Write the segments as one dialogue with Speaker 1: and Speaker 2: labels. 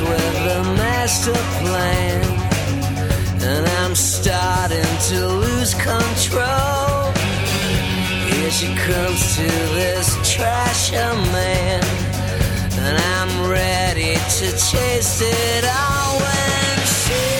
Speaker 1: with a master plan. And I'm starting to lose control. Here she comes to this trasher man. And I'm ready to chase it all when she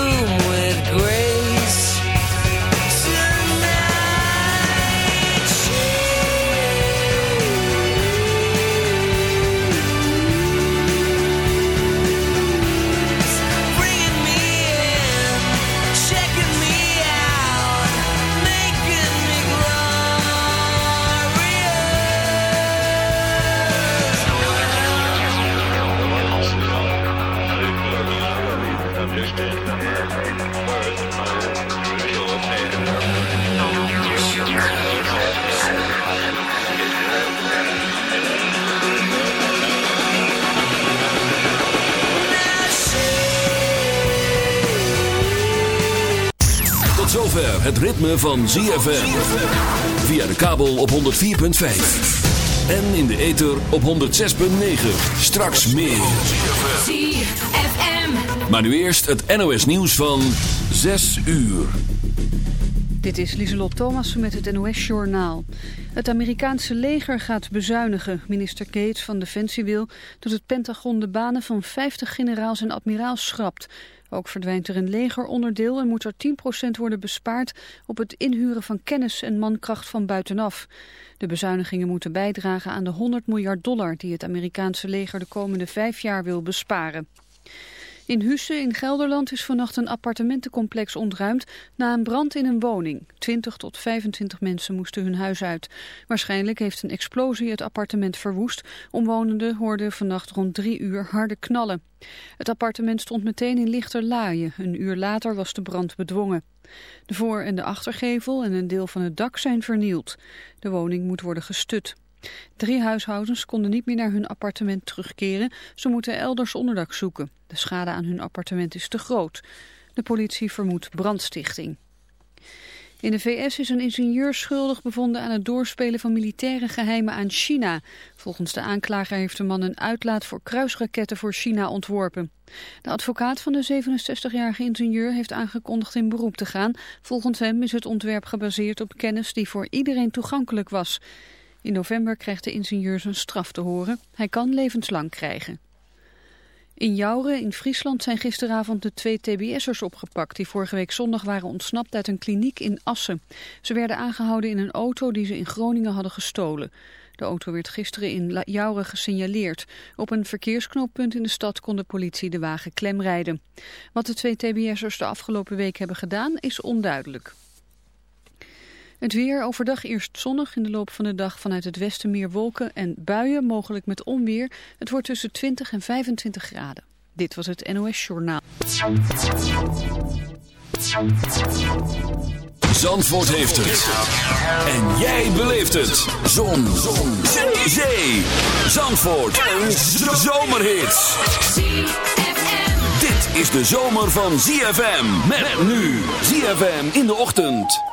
Speaker 2: het ritme van ZFM. Via de kabel op 104.5. En in de ether op 106.9. Straks meer.
Speaker 3: ZFM.
Speaker 2: Maar nu eerst het NOS nieuws van 6 uur.
Speaker 4: Dit is Lieselot Thomassen met het NOS-journaal. Het Amerikaanse leger gaat bezuinigen. Minister Gates van Defensie wil dat het Pentagon de banen van 50 generaals en admiraals schrapt. Ook verdwijnt er een legeronderdeel en moet er 10% worden bespaard op het inhuren van kennis en mankracht van buitenaf. De bezuinigingen moeten bijdragen aan de 100 miljard dollar die het Amerikaanse leger de komende vijf jaar wil besparen. In Husse in Gelderland is vannacht een appartementencomplex ontruimd na een brand in een woning. 20 tot 25 mensen moesten hun huis uit. Waarschijnlijk heeft een explosie het appartement verwoest. Omwonenden hoorden vannacht rond drie uur harde knallen. Het appartement stond meteen in lichterlaaien. Een uur later was de brand bedwongen. De voor- en de achtergevel en een deel van het dak zijn vernield. De woning moet worden gestut. Drie huishoudens konden niet meer naar hun appartement terugkeren. Ze moeten elders onderdak zoeken. De schade aan hun appartement is te groot. De politie vermoedt brandstichting. In de VS is een ingenieur schuldig bevonden aan het doorspelen van militaire geheimen aan China. Volgens de aanklager heeft de man een uitlaat voor kruisraketten voor China ontworpen. De advocaat van de 67-jarige ingenieur heeft aangekondigd in beroep te gaan. Volgens hem is het ontwerp gebaseerd op kennis die voor iedereen toegankelijk was. In november krijgt de ingenieur zijn straf te horen. Hij kan levenslang krijgen. In Jouren in Friesland zijn gisteravond de twee TBS'ers opgepakt... die vorige week zondag waren ontsnapt uit een kliniek in Assen. Ze werden aangehouden in een auto die ze in Groningen hadden gestolen. De auto werd gisteren in Jouren gesignaleerd. Op een verkeersknooppunt in de stad kon de politie de wagen klemrijden. Wat de twee TBS'ers de afgelopen week hebben gedaan is onduidelijk. Het weer overdag eerst zonnig, in de loop van de dag vanuit het westen meer wolken en buien, mogelijk met onweer. Het wordt tussen 20 en 25 graden. Dit was het NOS Journaal.
Speaker 2: Zandvoort heeft het. En jij beleeft het. Zon. Zon. Zee. Zandvoort. Een zomerhit. Dit is de zomer van ZFM. Met nu. ZFM in de ochtend.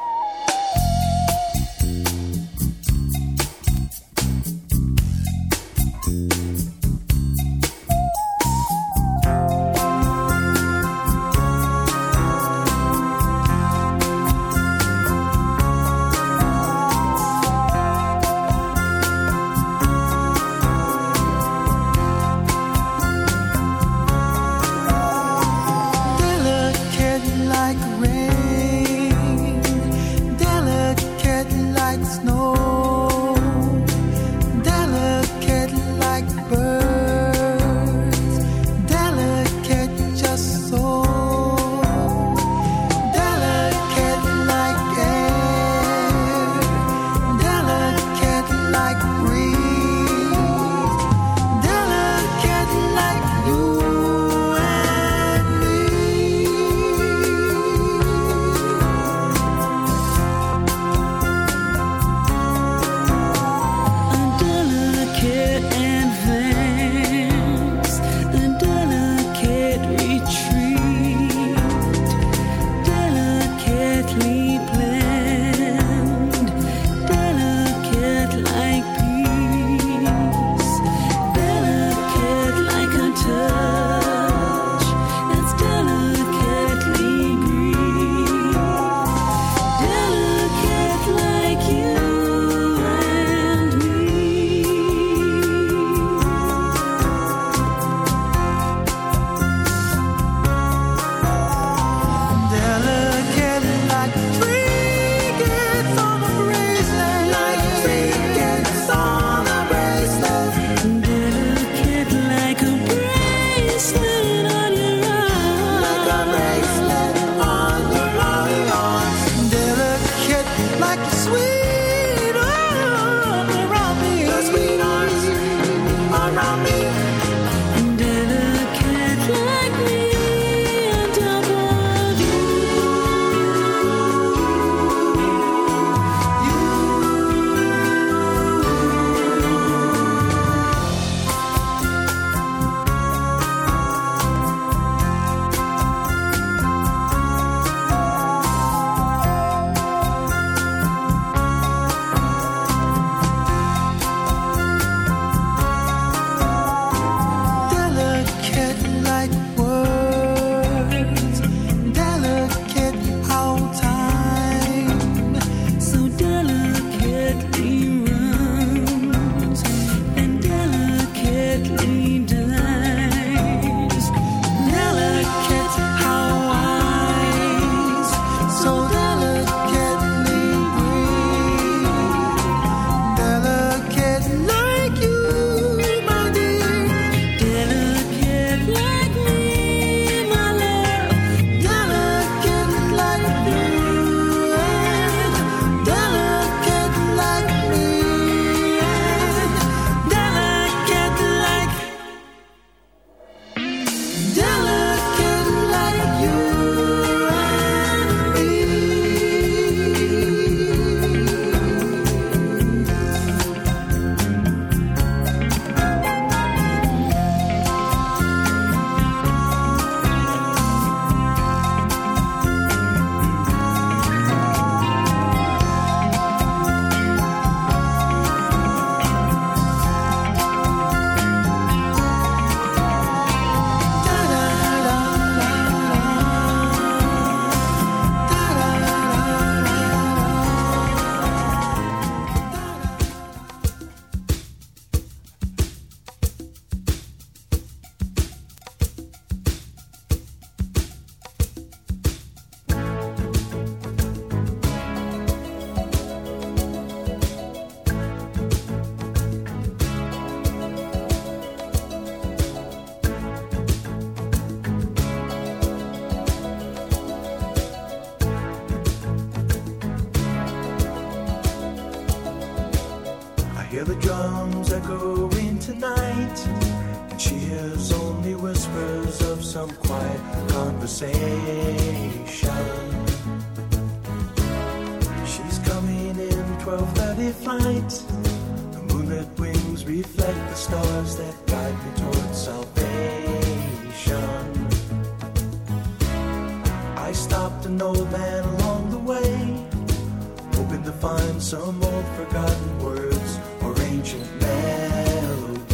Speaker 5: find some old forgotten words or ancient melodies.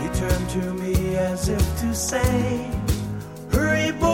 Speaker 5: He turned to me as if to say, Hurry, boy.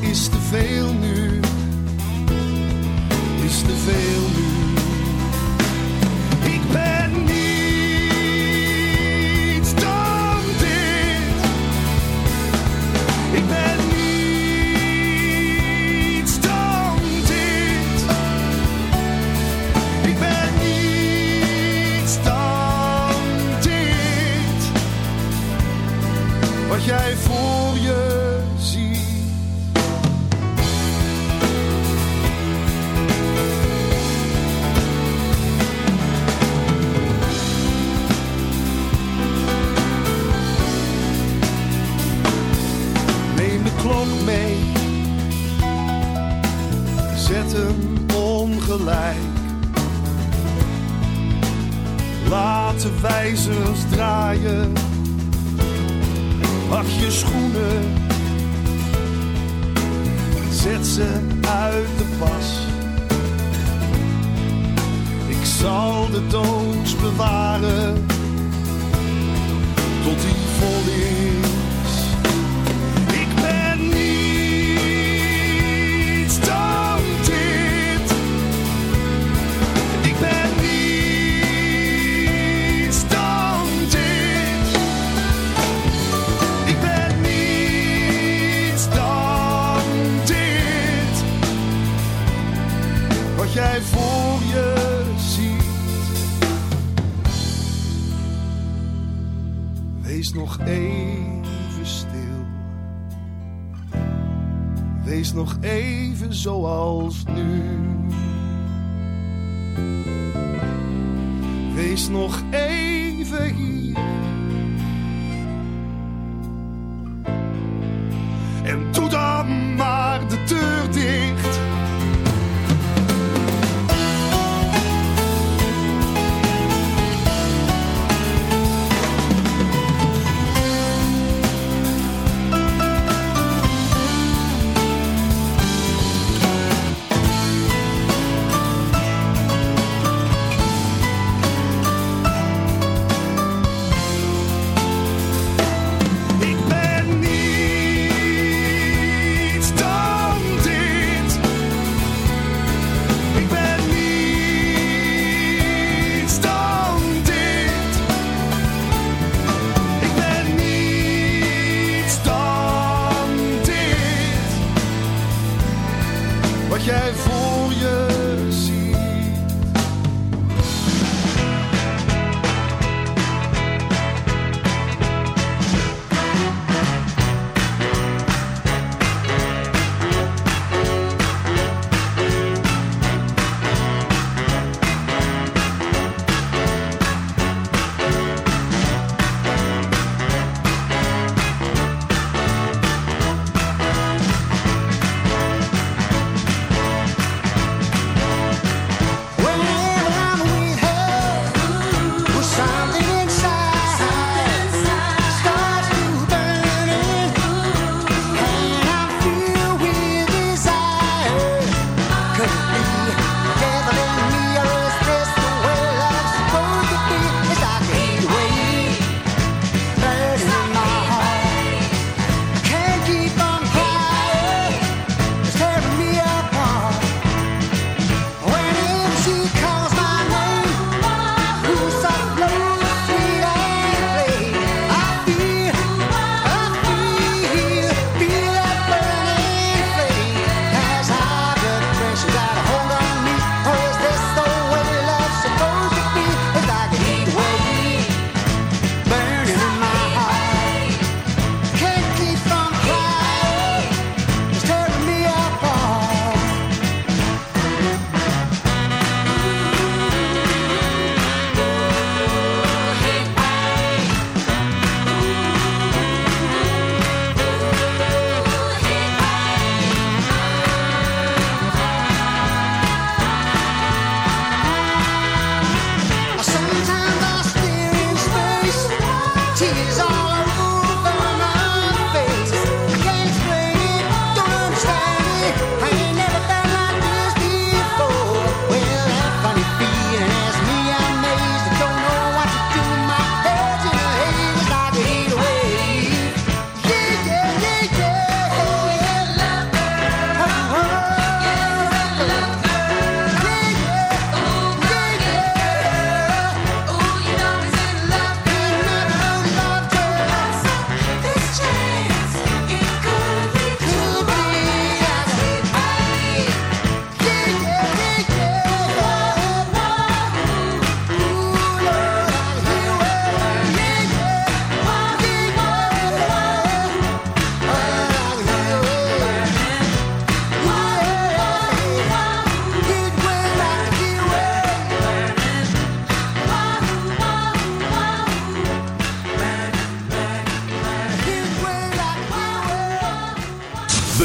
Speaker 6: is te veel nu. Is te veel nu. nu. Wees nog even hier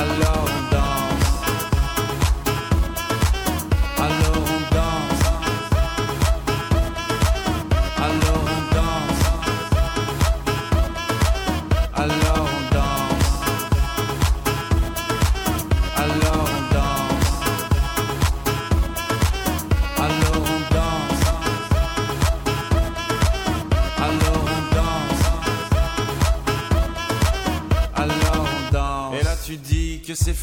Speaker 7: alone.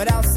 Speaker 3: But I'll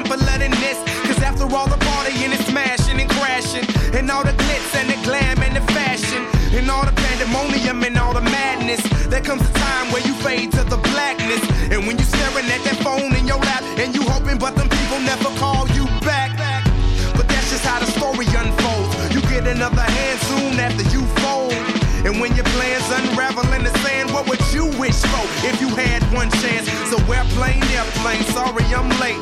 Speaker 8: simpler than this. Cause after all the partying and smashing and crashing, and all the glitz and the glam and the fashion, and all the pandemonium and all the madness, there comes a time where you fade to the blackness. And when you're staring at that phone in your lap, and you hoping, but them people never call you back. But that's just how the story unfolds. You get another hand soon after you fold. And when your plans unravel in the sand, what would you wish for if you had one chance? So airplane, airplane, sorry I'm late.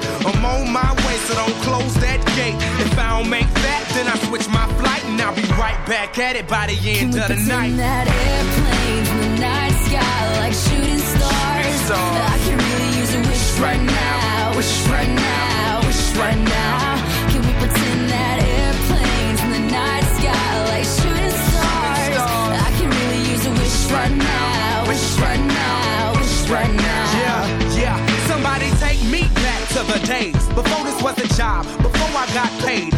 Speaker 8: On my way, so don't close that gate. If I don't make that, then I switch my flight and I'll be right back at it by the end of the night.
Speaker 9: Pretend that airplanes in the night sky like shooting stars. I can really use a wish right now, wish right now, wish right now. Can we pretend that airplanes in the night sky like shooting stars? I can really use a wish right now, wish right now, wish right now.
Speaker 8: To the days. Before this was a job, before I got paid,